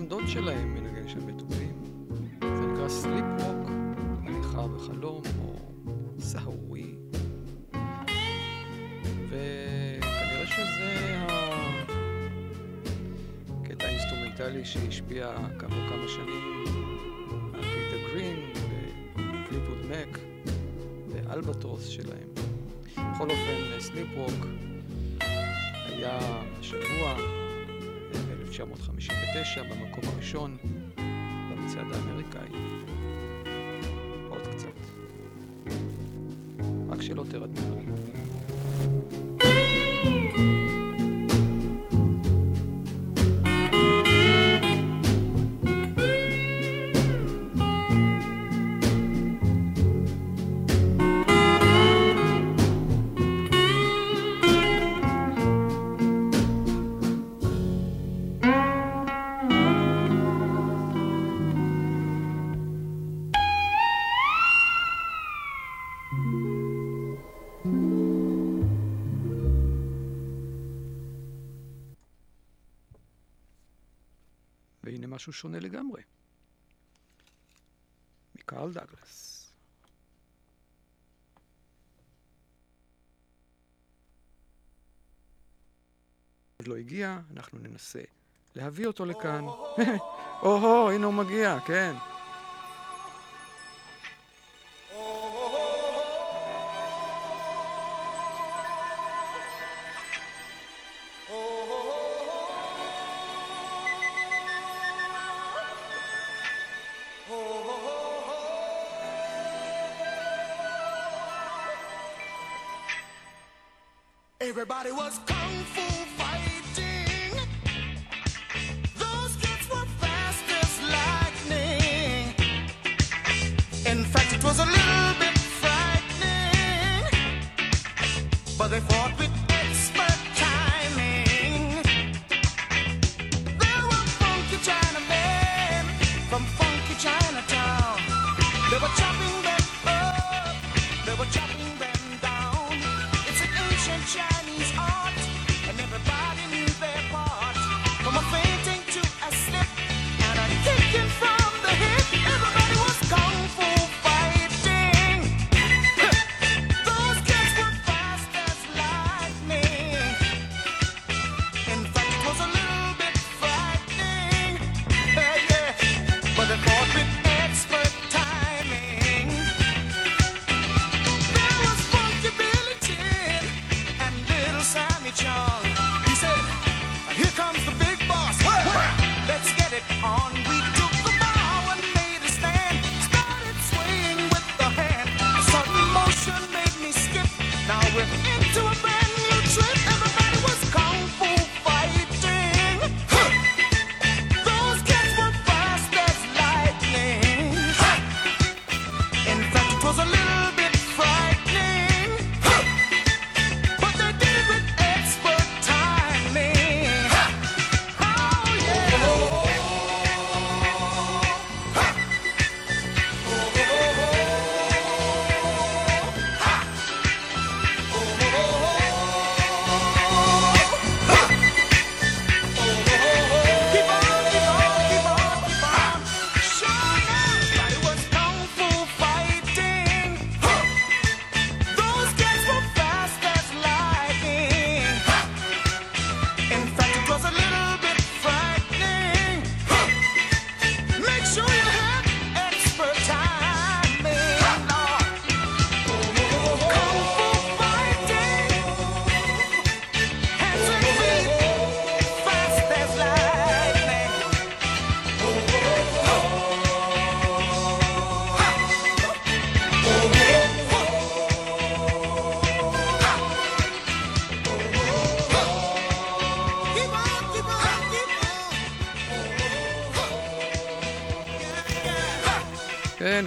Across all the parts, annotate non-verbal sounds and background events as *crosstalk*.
גם דוד שלהם מנגן שם בתופים. זה נקרא Sleep Walk, הליכה בחלום, או סהרורי. וכנראה שזה הקטע האינסטרומנטלי שהשפיע כעבור כמה שנים על פיטר גרין. Mac ו Albatross שלהם. בכל אופן, Sleep Walk היה השבוע ב-1959 במקום הראשון במצעד האמריקאי. עוד קצת. רק שלא תרדמו משהו שונה לגמרי. מקרל דאגלס. עוד לא הגיע, אנחנו ננסה להביא אותו לכאן. *laughs* או-הו, הנה הוא מגיע, כן. Everybody was kung fu was a little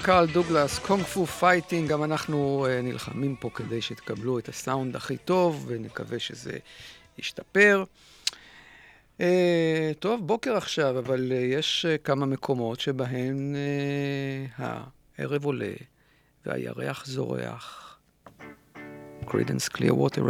קרל דוגלס, Kung Fu Fighting, גם אנחנו uh, נלחמים פה כדי שתקבלו את הסאונד הכי טוב, ונקווה שזה ישתפר. Uh, טוב, בוקר עכשיו, אבל uh, יש uh, כמה מקומות שבהם uh, הערב עולה והירח זורח. Creedence Clearwater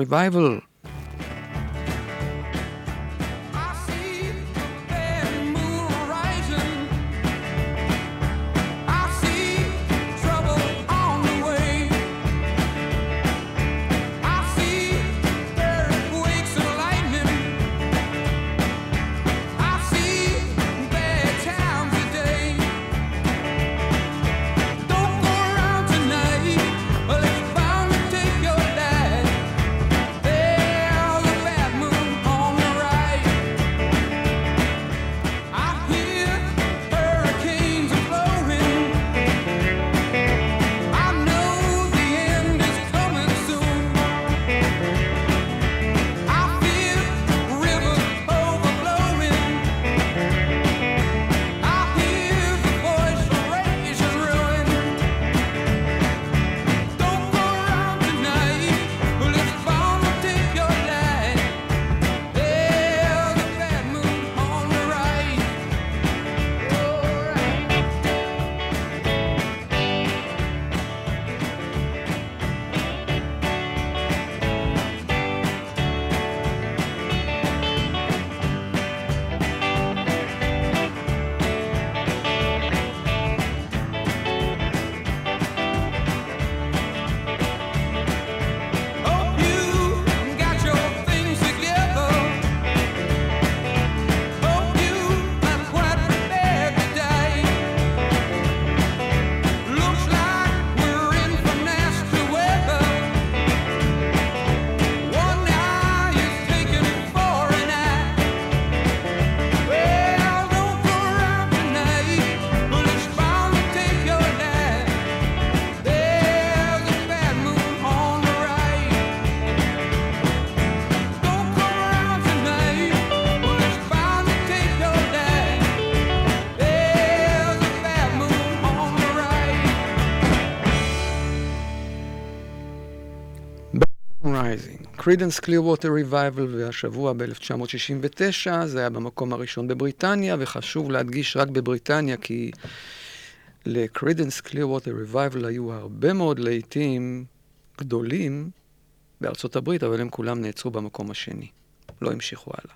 Creedence Clearwater Revival, והשבוע ב-1969, זה היה במקום הראשון בבריטניה, וחשוב להדגיש רק בבריטניה, כי ל Creedence Clearwater Revival היו הרבה מאוד להיטים גדולים בארצות הברית, אבל הם כולם נעצרו במקום השני, לא המשיכו הלאה.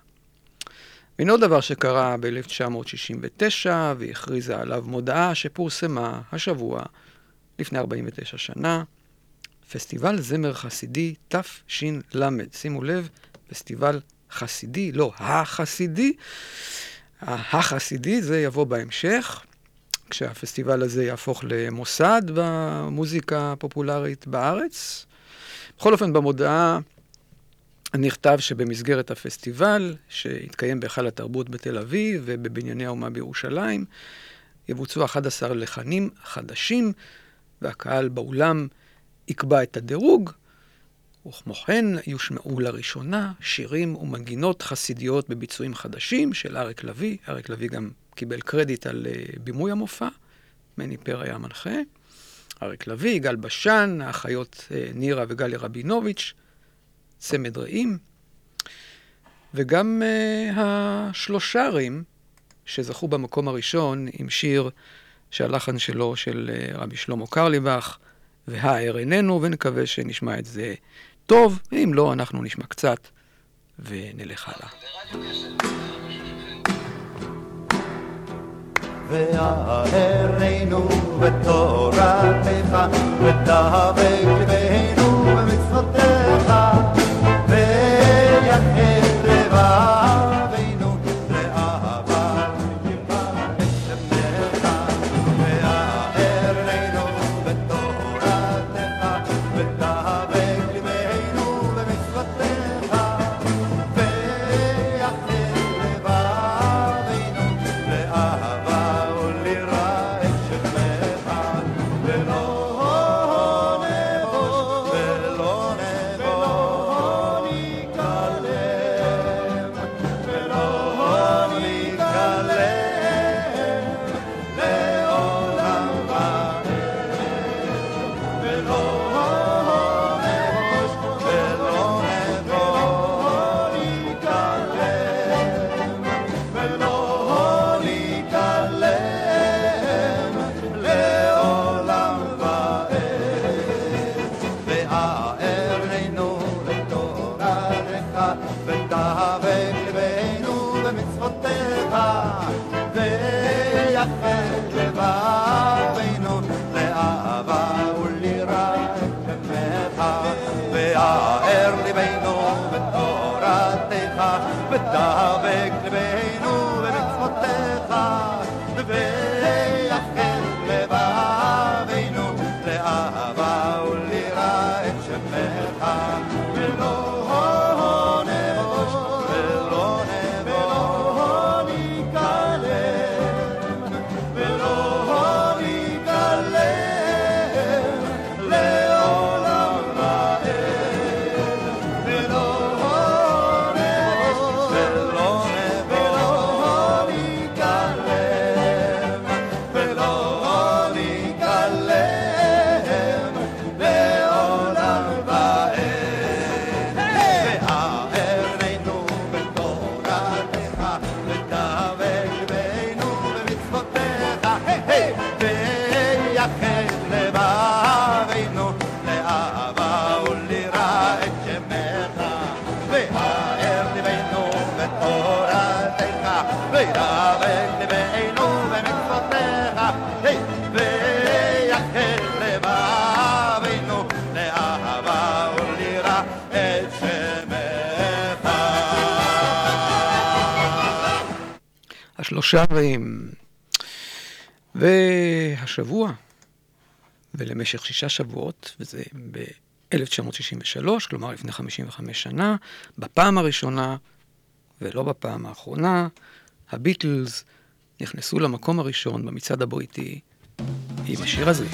והנה עוד דבר שקרה ב-1969, והכריזה עליו מודעה שפורסמה השבוע, לפני 49 שנה, פסטיבל זמר חסידי תש"ל. שימו לב, פסטיבל חסידי, לא החסידי. החסידי, זה יבוא בהמשך, כשהפסטיבל הזה יהפוך למוסד במוזיקה הפופולרית בארץ. בכל אופן, במודעה נכתב שבמסגרת הפסטיבל, שהתקיים בהיכל התרבות בתל אביב ובבנייני האומה בירושלים, יבוצעו 11 לחנים חדשים, והקהל באולם יקבע את הדירוג, וכמו כן יושמעו לראשונה שירים ומנגינות חסידיות בביצועים חדשים של אריק לביא. אריק לביא גם קיבל קרדיט על uh, בימוי המופע, מני פר היה מנחה. אריק לביא, יגאל בשן, האחיות uh, נירה וגליה רבינוביץ', צמד רעים, וגם uh, השלושרים שזכו במקום הראשון עם שיר שהלחן שלו של uh, רבי שלמה קרליבך, והער איננו, ונקווה שנשמע את זה טוב, ואם לא, אנחנו נשמע קצת ונלך הלאה. והערנו בתורתך, ודבק ודבק לבנו במצוותיך, ויחל השלושה רעים. והשבוע, ולמשך שישה שבועות, וזה ב-1963, כלומר לפני 55 שנה, בפעם הראשונה, ולא בפעם האחרונה, הביטלס נכנסו למקום הראשון במצעד הבריטי עם השיר הזה.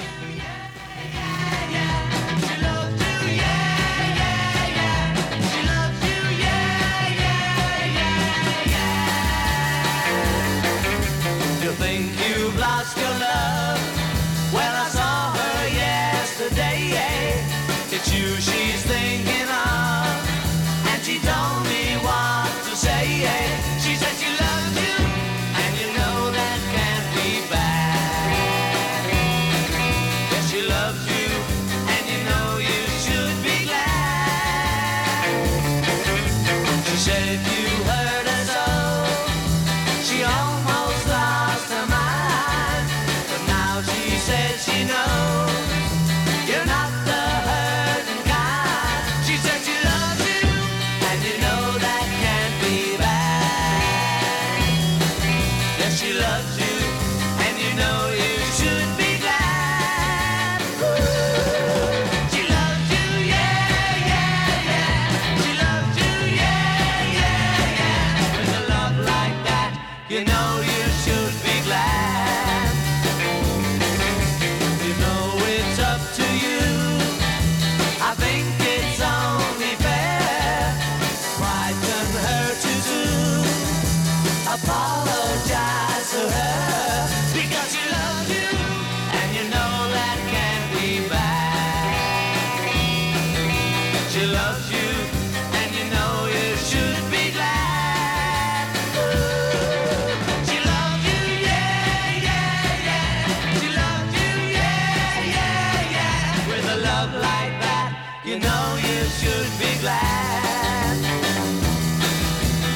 Should be glad.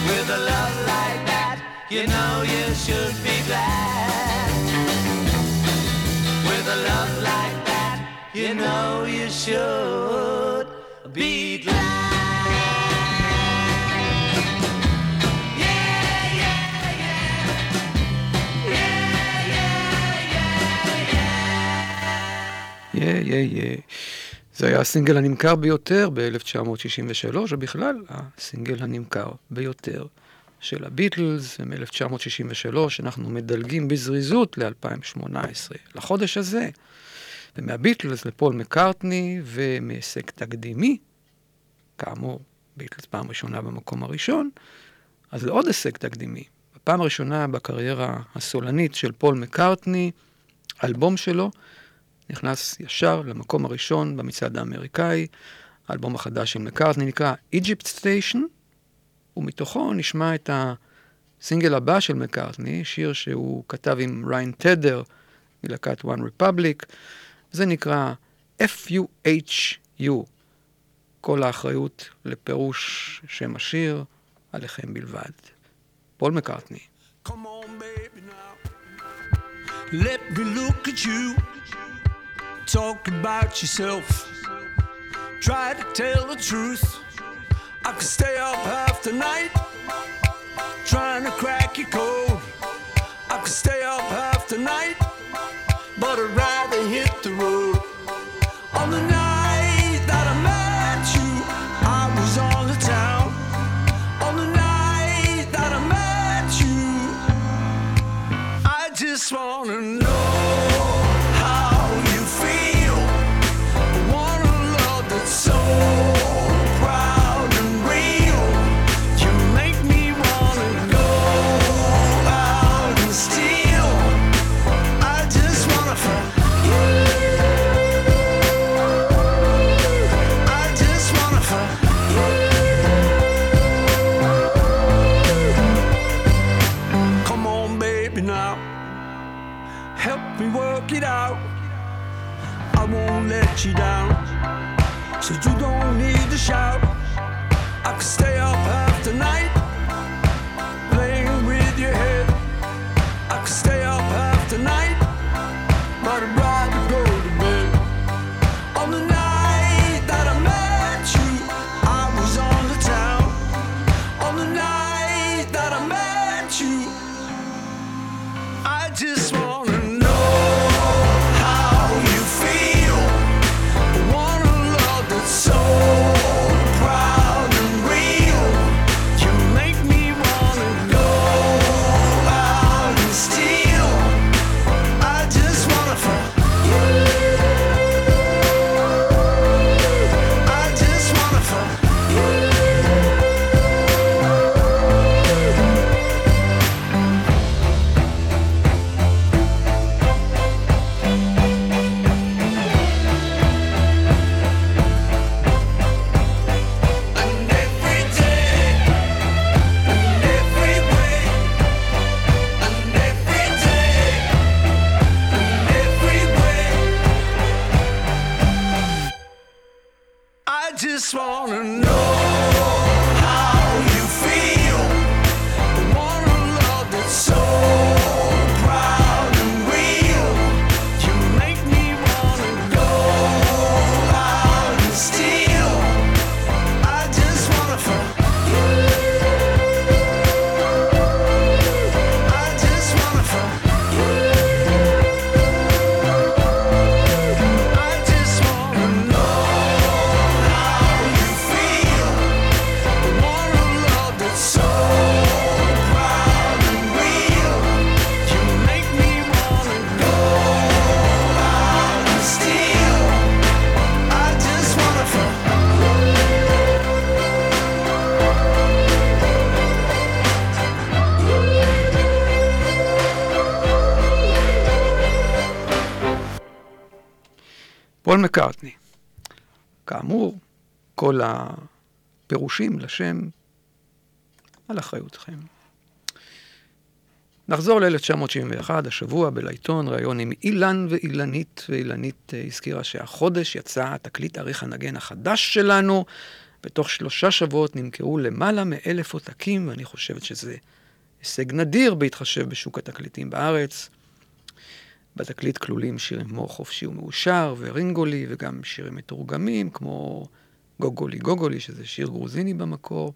With a love like that, you know you should be glad. With a love like that, you know you should be glad. Yeah, yeah, yeah. זה היה הסינגל הנמכר ביותר ב-1963, ובכלל הסינגל הנמכר ביותר של הביטלס, מ-1963, אנחנו מדלגים בזריזות ל-2018, לחודש הזה. ומהביטלס לפול מקארטני, ומהישג תקדימי, כאמור, ביטלס פעם ראשונה במקום הראשון, אז לעוד הישג תקדימי. בפעם הראשונה בקריירה הסולנית של פול מקארטני, אלבום שלו נכנס ישר למקום הראשון במצעד האמריקאי. האלבום החדש של מקארטני נקרא Egypt Station, ומתוכו נשמע את הסינגל הבא של מקארטני, שיר שהוא כתב עם ריין טדר מלהקת One Republic, זה נקרא FUHU, כל האחריות לפירוש שם השיר עליכם בלבד. פול מקארטני. Come on, baby, now. Let me look at you. talk about yourself. Try to tell the truth. I could stay up half the night trying to crack your code. I could stay up half the night, but I'd rather hit the road. On the night that I met you, I was on the town. On the night that I met you, I just wanna פול מקארטני. כאמור, כל הפירושים לשם על אחריותכם. נחזור ל-1971, השבוע בלעיתון, ראיון עם אילן ואילנית, ואילנית אה, הזכירה שהחודש יצא תקליט אריך הנגן החדש שלנו. בתוך שלושה שבועות נמכרו למעלה מאלף עותקים, ואני חושבת שזה הישג נדיר בהתחשב בשוק התקליטים בארץ. בתקליט כלולים שירים כמו חופשי ומאושר ורינגולי, וגם שירים מתורגמים כמו גוגולי גוגולי, שזה שיר גרוזיני במקור.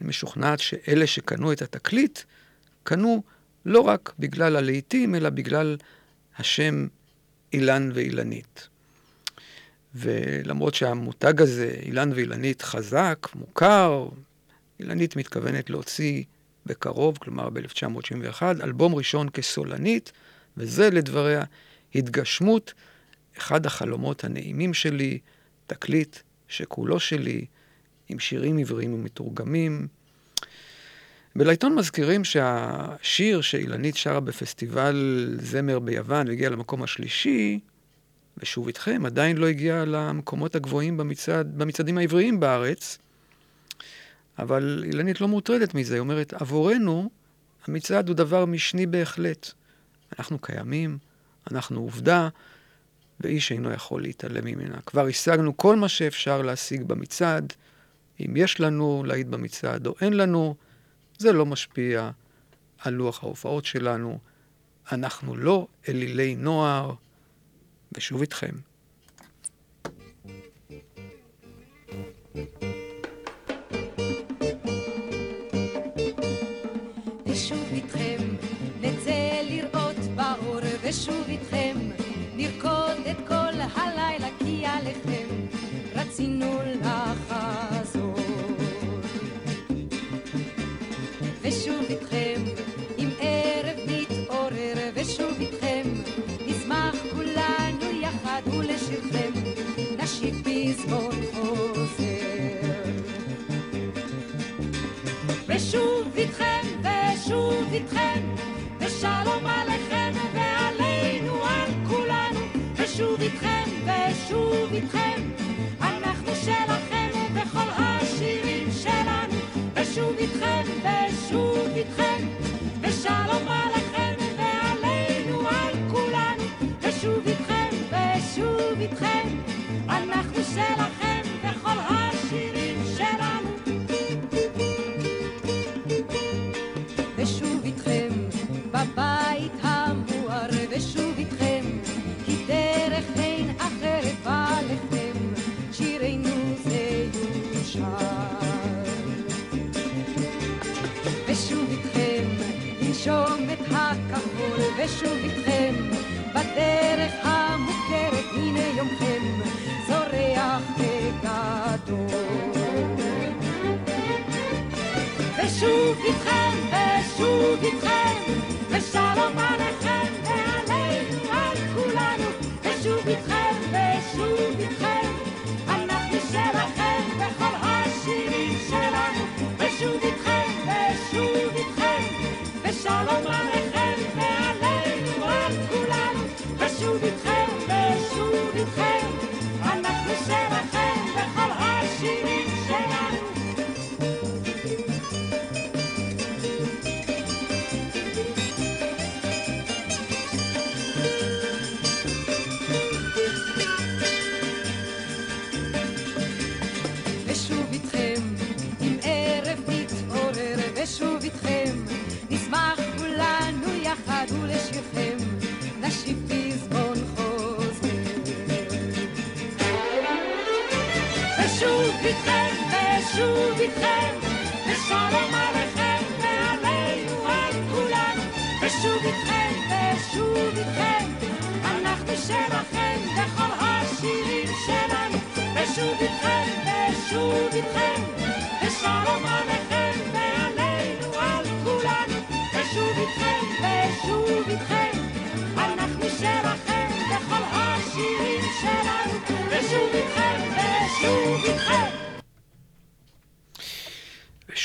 אני משוכנעת שאלה שקנו את התקליט, קנו לא רק בגלל הלהיטים, אלא בגלל השם אילן ואילנית. ולמרות שהמותג הזה, אילן ואילנית, חזק, מוכר, אילנית מתכוונת להוציא בקרוב, כלומר ב-1971, אלבום ראשון כסולנית, וזה לדבריה התגשמות אחד החלומות הנעימים שלי, תקליט שכולו שלי, עם שירים עבריים ומתורגמים. בלעיתון מזכירים שהשיר שאילנית שרה בפסטיבל זמר ביוון והגיע למקום השלישי, ושוב איתכם, עדיין לא הגיע למקומות הגבוהים במצעד, במצעדים העבריים בארץ, אבל אילנית לא מוטרדת מזה, היא אומרת, עבורנו המצעד הוא דבר משני בהחלט. אנחנו קיימים, אנחנו עובדה, ואיש אינו יכול להתעלם ממנה. כבר השגנו כל מה שאפשר להשיג במצעד. אם יש לנו להיט במצעד או אין לנו, זה לא משפיע על לוח ההופעות שלנו. אנחנו לא אלילי נוער, ושוב איתכם. ושוב ושוב איתכם נרקוד את כל הלילה כי עליכם רצינו לחזור. ושוב איתכם אם ערב נתעורר ושוב איתכם נשמח כולנו יחד ולשירכם נשיק בזמות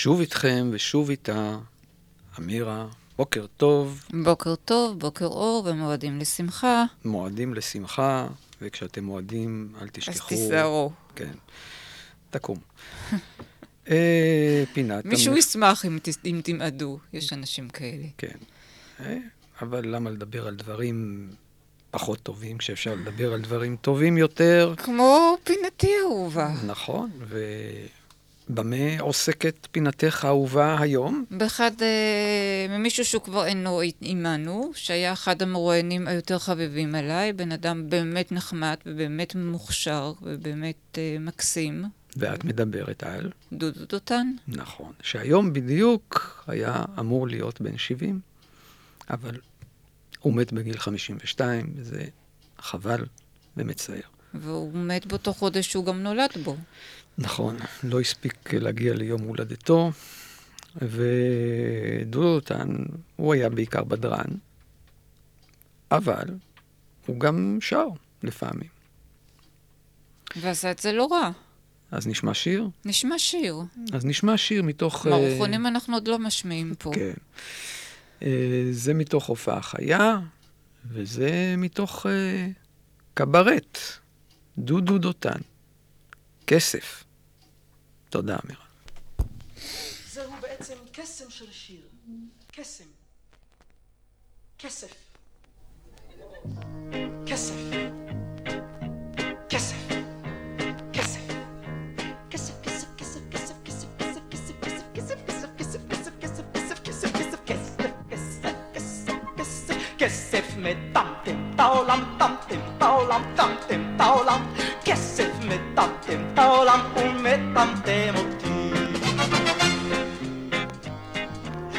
ושוב איתכם, ושוב איתה, אמירה, בוקר טוב, בוקר טוב, בוקר אור ומועדים לשמחה, מועדים לשמחה, וכשאתם מועדים, אל אז תשכחו... תיזהרו. כן. תקום. *laughs* אה, פינת... מישהו המח- ישמח אם אם תמעדו, יש אנשים כאלה. כן. אה, אבל למה לדבר על דברים פחות טובים, כשאפשר לדבר על דברים טובים יותר? כמו פינתי האהובה. נכון, ובמה עוסקת פינתך האהובה היום? באחד, אה, ממישהו שהוא כבר אינו עימנו, שהיה אחד המרואיינים היותר חביבים עליי, בן אדם באמת נחמד ובאמת מוכשר ובאמת אה, מקסים, ואת מדברת על, דודו דותן. נכון, שהיום בדיוק היה אמור להיות בן 70, אבל הוא מת בגיל 52, וזה חבל ומצער. והוא מת באותו חודש שהוא גם נולד בו. נכון, לא הספיק להגיע ליום הולדתו, ודודו דותן, הוא היה בעיקר בדרן, אבל הוא גם שר לפעמים. ועשה את זה לא רע. אז נשמע שיר? נשמע שיר. אז נשמע שיר מתוך... אה, מערכונים אנחנו עוד לא משמיעים פה. כן. אה, זה מתוך הופעה חיה, וזה מתוך אה, קברט, דודו דותן. כסף. תודה, מירב. זהו בעצם קסם של שיר. קסם. כסף. כסף. כסף. כסף מטמטם את העולם, טמטם את העולם, טמטם את העולם, כסף מטמטם את העולם ומטמטם אותי.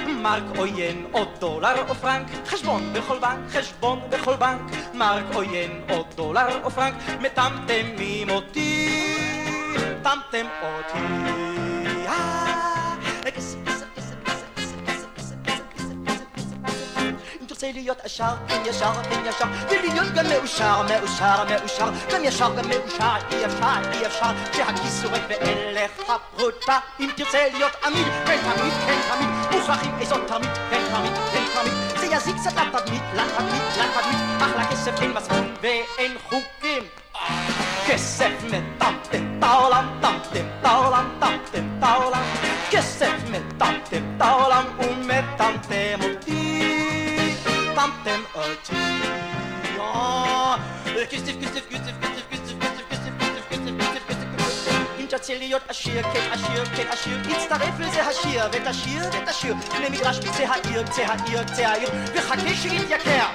מרק עוין או דולר או פרנק, חשבון בכל בנק, חשבון בכל בנק, מרק עוין או דולר או פרנק, מטמטמים אותי, טמטם אותי. תרצה להיות עשר, כן ישר, כן ישר, ולהיות גם מאושר, מאושר, מאושר, גם ישר, גם מאושר, אי אפשר, אי אפשר, כשהכיס ריק ואין לך פרוטה, אם תרצה להיות עמיד, כן תמיד, כן תמיד, מוכרחים איזו תרמית, כן תרמית, כן תרמית, זה יזיק קצת לתדמית, לתדמית, לתדמית, אך לכסף אין מספיק ואין חוקים. כסף מטמטם את העולם, טמטם את העולם, טמטם את העולם, כסף מטמטם את אה, כסף, כסף, כסף, כסף, כסף, כסף, כסף, כסף, כסף, כסף. אם תרצה להיות עשיר, כן עשיר, כן עשיר, יצטרף לזה השיר, ותשיר, ותשיר, בני מגרש בקצה העיר, קצה העיר, קצה העיר, וחכה שיתייקר.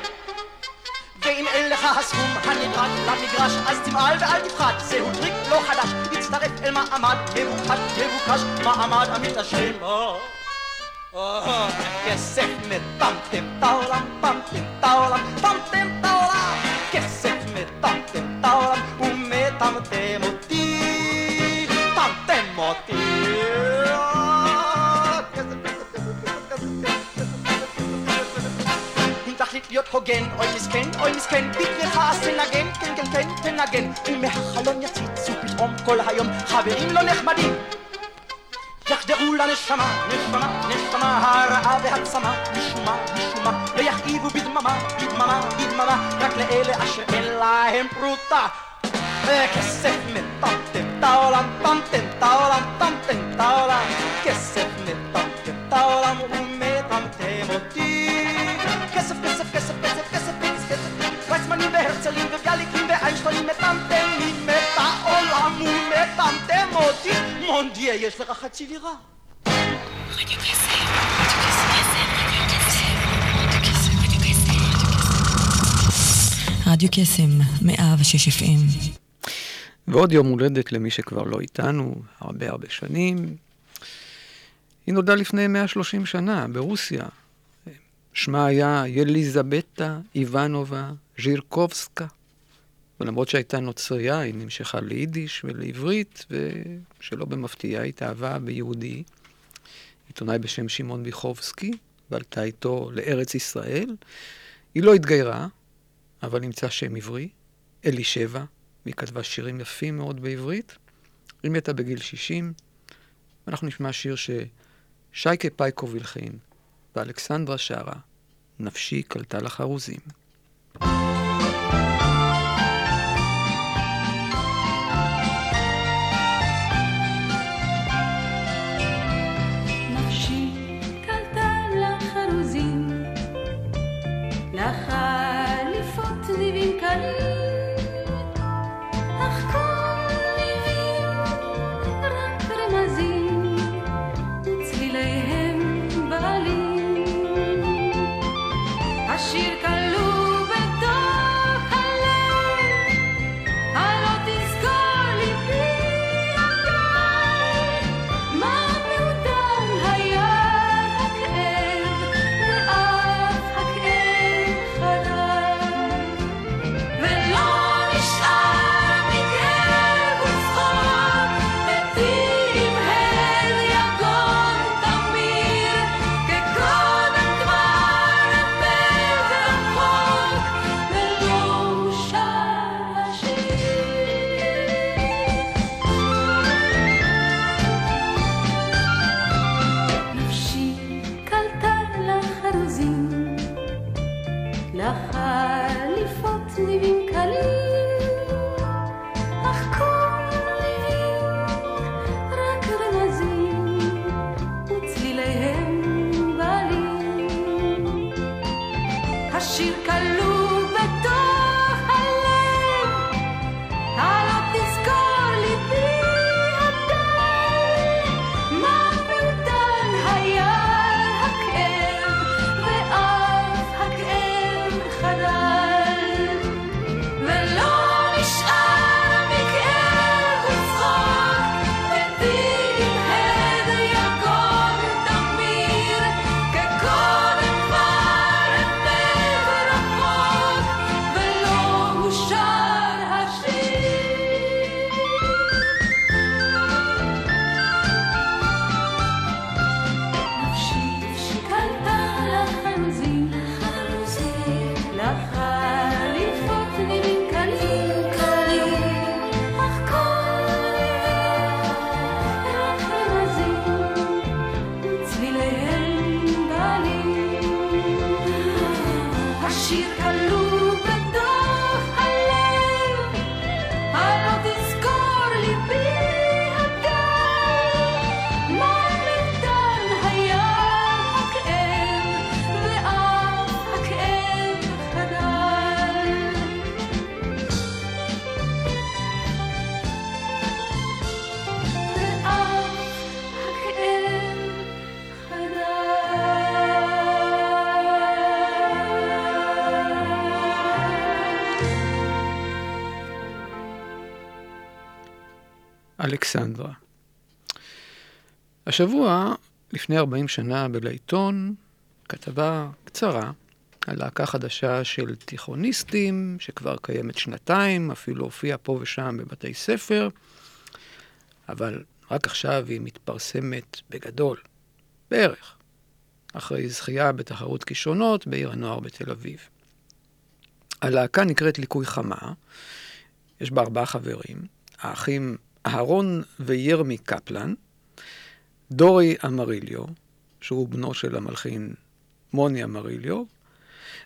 ואם אין לך הסכום הנדרש למגרש, אז תמעל ואל תפחד, זהו טריק לא חדש, תצטרף אל מעמד מבוקש, מבוקש, מעמד המתעשרים. כסף מטמטם את העולם, טמטם את העולם, כסף מטמטם את העולם, ומטמטם אותי, טמטם אותי. תחליט להיות הוגן, אוי מסכן, אוי מסכן, בגללך אז תנגן, כן, כן, כן, תנגן, ומהחלון יציצו פתאום כל היום חברים לא נחמדים. يخدعوا لنا الشمع نشمع نشمع هرقة بها تسمع بشمع بشمع ريح ايده بيدممع بيدممع بيدممع ركلة إلي أشرق العين بروطع كسفني الطمطم طاولة مطمطم طاولة مطمطم طاولة. كسفني الطمطم طاولة مقوم מונדיה, יש לך חצי לירה. רדיו קסם, 106 FM. ועוד יום הולדת למי שכבר לא איתנו, הרבה הרבה שנים. היא נולדה לפני 130 שנה, ברוסיה. שמה היה יליזבטה איוונובה ז'ירקובסקה. ולמרות שהייתה נוצריה, היא נמשכה ליידיש ולעברית, ושלא במפתיע התאהבה ביהודי, עיתונאי בשם שמעון ביחובסקי, ועלתה איתו לארץ ישראל. היא לא התגיירה, אבל נמצא שם עברי, אלישבע, והיא כתבה שירים יפים מאוד בעברית. היא מתה בגיל 60, ואנחנו נשמע שיר ששייקה פייקוב הלחין, ואלכסנדרה שרה, נפשי קלטה לחרוזים. נפשי אלכסנדרה. השבוע, לפני 40 שנה בלעיתון, כתבה קצרה על להקה חדשה של תיכוניסטים, שכבר קיימת שנתיים, אפילו הופיעה פה ושם בבתי ספר, אבל רק עכשיו היא מתפרסמת בגדול, בערך, אחרי זכייה בתחרות כישרונות בעיר הנוער בתל אביב. הלהקה נקראת ליקוי חמה, יש בה ארבעה חברים, האחים אהרון וירמי קפלן, דורי אמריליו, שהוא בנו של המלחין מוני אמריליו,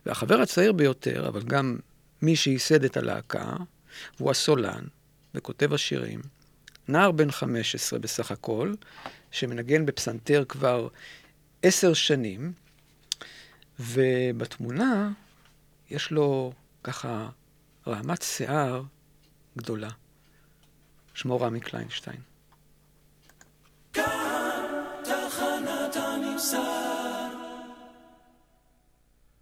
והחבר הצעיר ביותר, אבל גם מי שייסד את הלהקה, הוא הסולן וכותב השירים, נער בן 15 בסך הכל, שמנגן בפסנתר כבר עשר שנים, ובתמונה יש לו ככה רעמת שיער גדולה. שמו רמי קליינשטיין.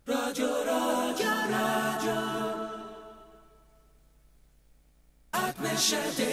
רדיו רדיו רדיו את משדרת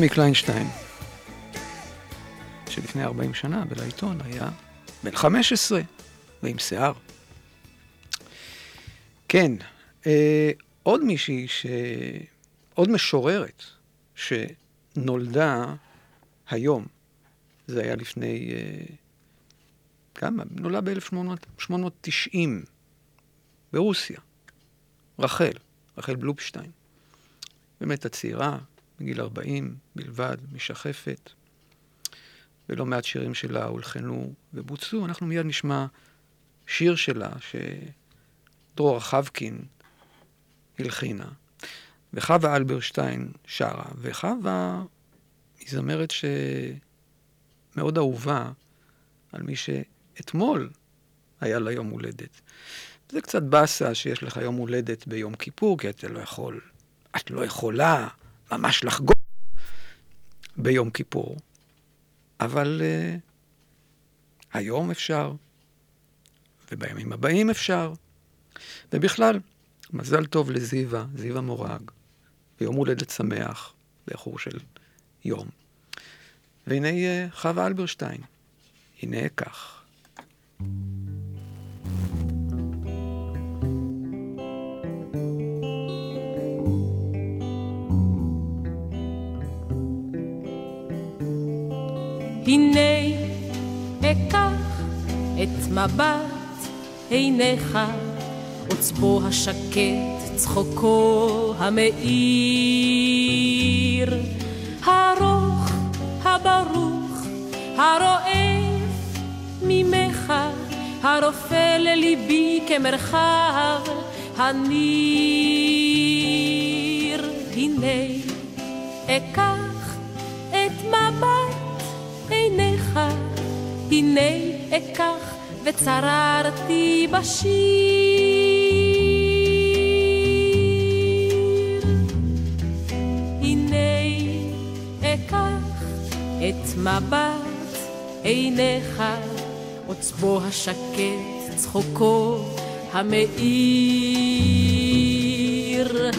רמי קליינשטיין, שלפני 40 שנה בלעיתון היה בן 15 ועם שיער. כן, אה, עוד מישהי, ש... עוד משוררת שנולדה היום, זה היה לפני, אה, כמה? נולדה ב-1890 ברוסיה, רחל, רחל בלובשטיין. באמת הצעירה, בגיל 40 בלבד, משחפת, ולא מעט שירים שלה הולחנו ובוצעו. אנחנו מיד נשמע שיר שלה שדרור חבקין הלחינה, וחווה אלברשטיין שרה, וחווה היא זמרת שמאוד אהובה על מי שאתמול היה לה יום הולדת. זה קצת באסה שיש לך יום הולדת ביום כיפור, כי אתה לא יכול, את לא יכולה ממש לחגוג ביום כיפור, אבל uh, היום אפשר, ובימים הבאים אפשר. ובכלל, מזל טוב לזיווה, זיווה מורג, ויום הולדת שמח, באיחור של יום. והנה uh, חווה אלברשטיין, הנה כך. הנה אקח את מבט עיניך, עוצבו השקט, צחוקו המאיר, הרוך, הברוך, הרועף ממך, הרופא לליבי כמרחב הניר. הנה אקח הנה אקח וצררתי בשיר. הנה אקח את מבט עיניך, עוצבו השקט, צחוקו המאיר,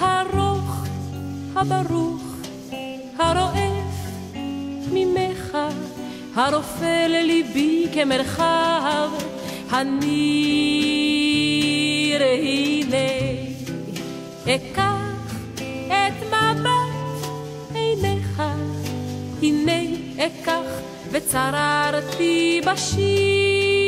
הרוך, הברוך, ממך, הרופא לליבי כמרחב הניר. הנה אקח את מבט עיניך, הנה אקח וצררתי בשיר.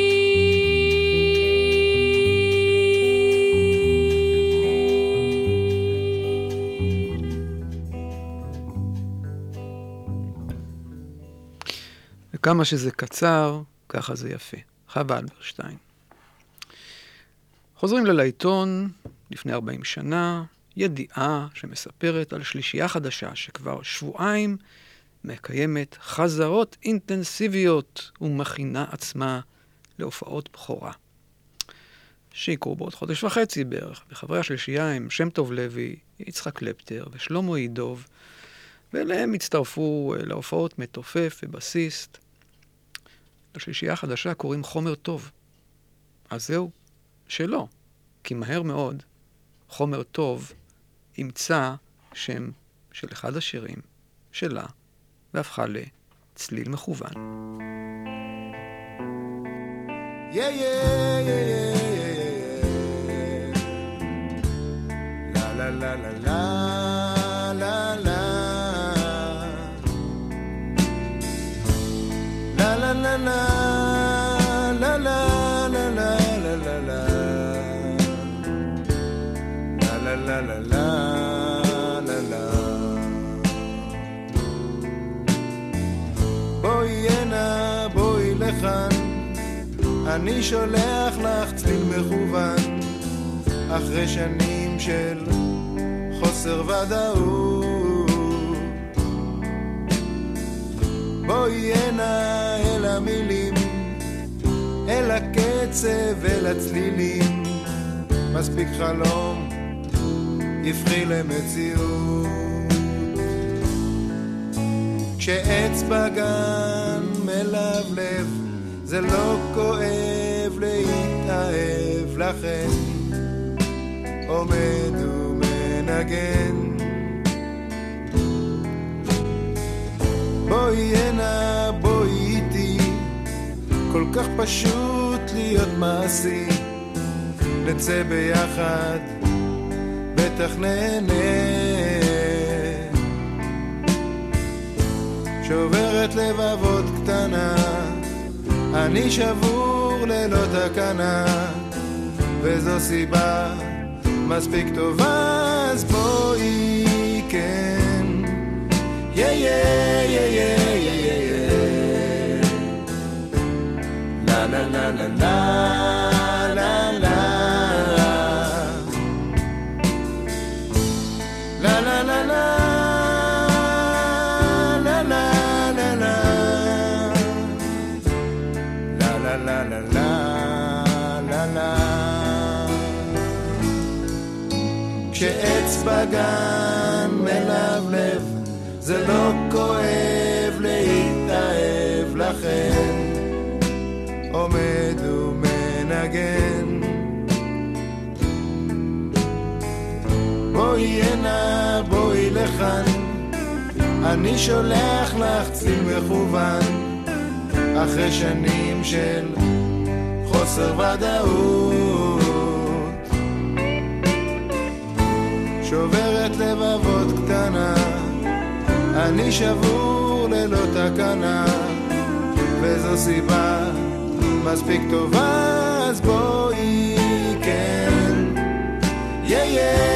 וכמה שזה קצר, ככה זה יפה. חווה אלברשטיין. חוזרים ללעיתון לפני 40 שנה, ידיעה שמספרת על שלישייה חדשה שכבר שבועיים מקיימת חזרות אינטנסיביות ומכינה עצמה להופעות בכורה. שיקרו בעוד חודש וחצי בערך, וחברי השלישייה הם שם טוב לוי, יצחק קלפטר ושלמה עידוב, ואליהם הצטרפו אה, להופעות מתופף ובסיסט. לשלישייה החדשה קוראים חומר טוב. אז זהו, שלא, כי מהר מאוד חומר טוב ימצא שם של אחד השירים שלה, והפכה לצליל מכוון. Yeah, yeah, yeah, yeah, אני שולח לך צליל מכוון, אחרי שנים של חוסר ודאות. בואי הנה אל המילים, אל הקצב, אל הצלילים. מספיק חלום, יפחי למציאות. כשעץ בגן מלבלב, זה לא כואב להתאהב לכן, עומד ומנגן. בואי הנה, בואי איתי, כל כך פשוט להיות מעשי, נצא ביחד, בטח נהנה. שוברת לבבות קטנה אני שבור ללא תקנה, וזו סיבה מספיק טובה, אז בואי כן. יא יא יא יא יא יא יא לה לה לה לה לה כשעץ בגן מלבלב זה לא כואב להתאהב לכן. עומד ומנגן. בואי הנה, בואי לכאן, אני שולח לך ציל מכוון, אחרי שנים של חוסר ודאות. אני שבור ללא תקנה, וזו סיבה מספיק טובה, אז בואי כן. Yeah, yeah,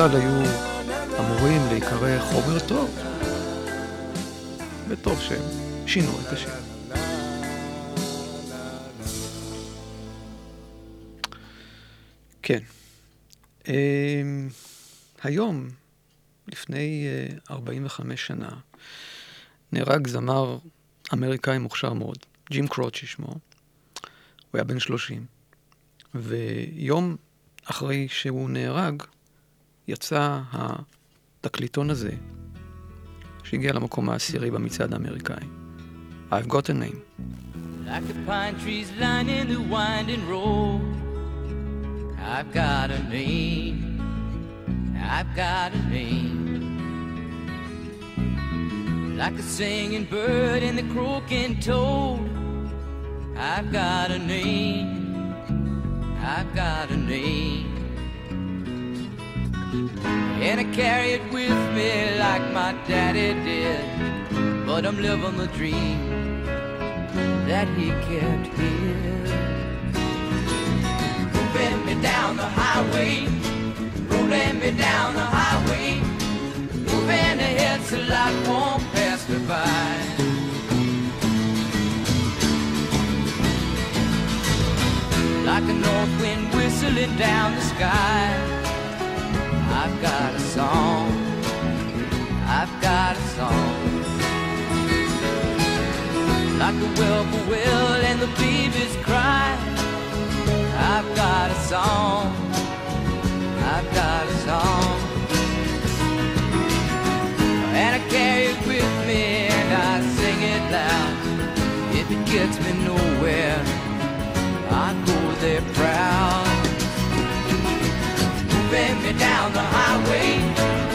שבכלל היו אמורים להיקרא חומר טוב, וטוב שהם שינו את השם. כן. אמ, היום, לפני אה, 45 שנה, נהרג זמר אמריקאי מוכשר מאוד, ג'ים קרוצ'י שמו. הוא היה בן 30. ויום אחרי שהוא נהרג, יצא התקליטון הזה, שהגיע למקום העשירי במצעד האמריקאי. I've got a name. Like the pine trees lining the winding road. I've got a name. I've got a name. Like a singing bird and the croaking toad. I've got a name. I've got a name. And I carry it with me like my daddy did. But I'm living the dream that he kept here. Moving me down the highway, rolling me down the highway, moving ahead so life won't pass me by. Like a north wind whistling down the sky, I've got a song. I've got a song like the whippoorwill and the babies cry. I've got a song, I've got a song, and I carry it with me and I sing it loud. If it gets me nowhere, I go there proud. Moving me down the highway,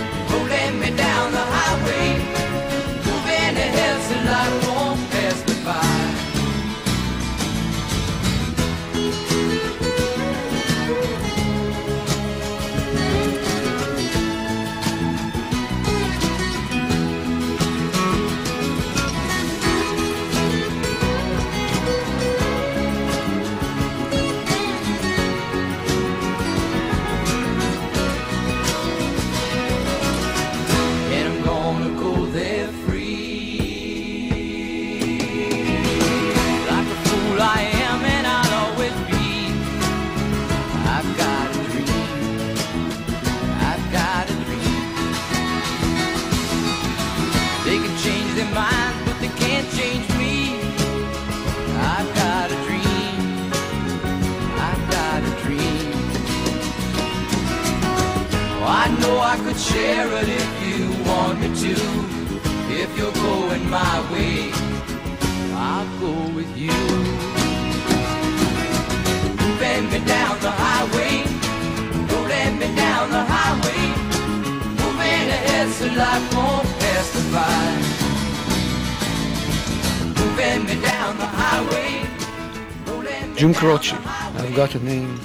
קרוצ'י, I've got a name.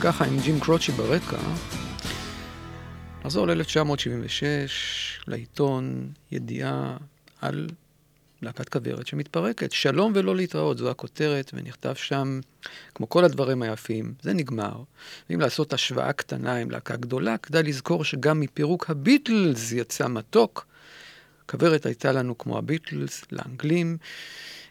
ככה עם ג'ים קרוצ'י ברקע, נחזור ל-1976, לעיתון ידיעה על להקת כוורת שמתפרקת. שלום ולא להתראות, זו הכותרת, ונכתב שם, כמו כל הדברים היפים, זה נגמר. ואם לעשות השוואה קטנה עם להקה גדולה, כדאי לזכור שגם מפירוק הביטלס יצא מתוק. כוורת הייתה לנו כמו הביטלס, לאנגלים.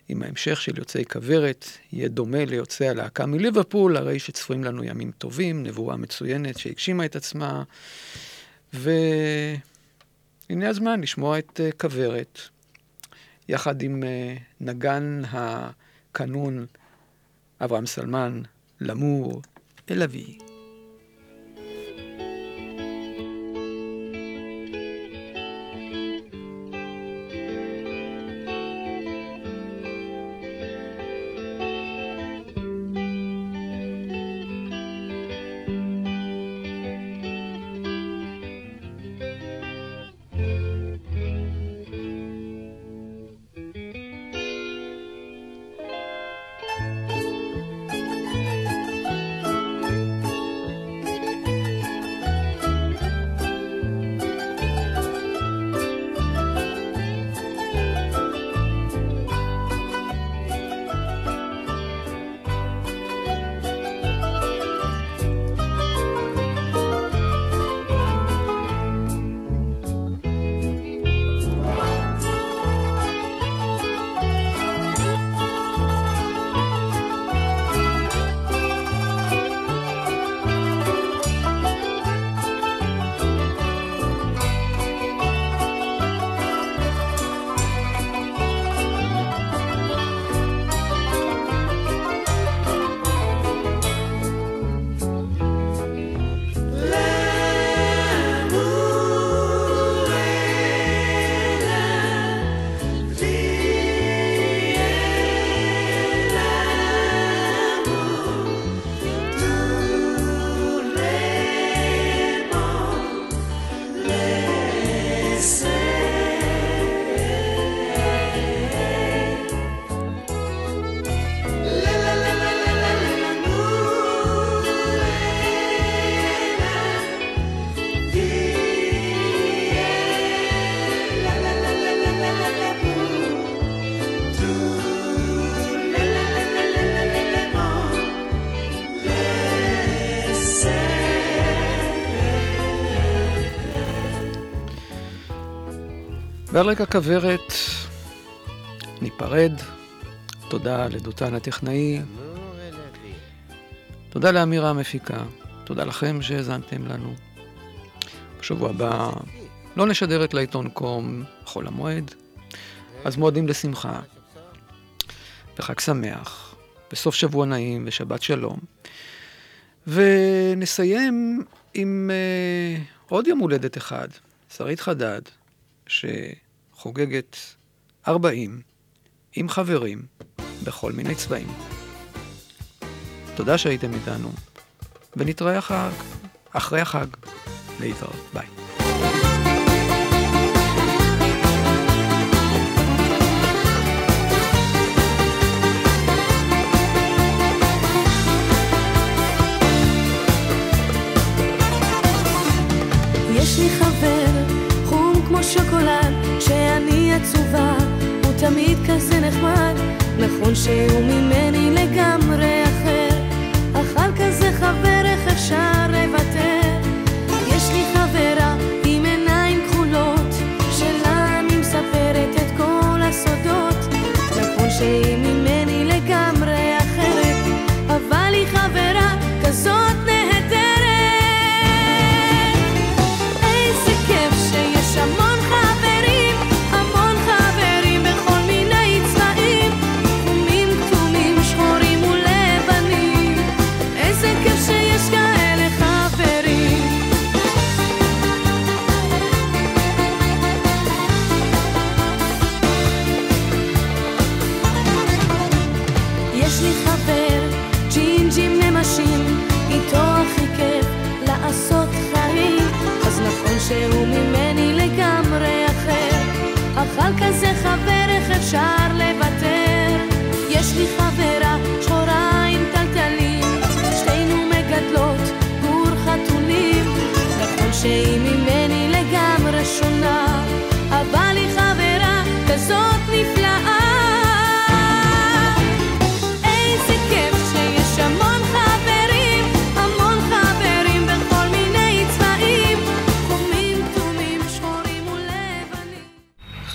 עם ההמשך של יוצאי כוורת, יהיה דומה ליוצאי הלהקה מליברפול, הרי שצפויים לנו ימים טובים, נבואה מצוינת שהגשימה את עצמה, והנה הזמן לשמוע את אה, כוורת, יחד עם אה, נגן הקנון אברהם סלמן, למור, אל אבי. ועל רקע כוורת ניפרד. תודה לדותן הטכנאי. תודה לאמירה המפיקה. תודה לכם שהאזנתם לנו. בשבוע הבא לא נשדר את לעיתון קום חול המועד, אז מועדים לשמחה. וחג שמח, וסוף שבוע נעים ושבת שלום. ונסיים עם uh, עוד יום הולדת אחד, שרית חדד, שחוגגת 40 עם חברים בכל מיני צבעים. תודה שהייתם איתנו, ונתראה אחר, אחרי החג. להתראות, ביי. נכון שהוא ממני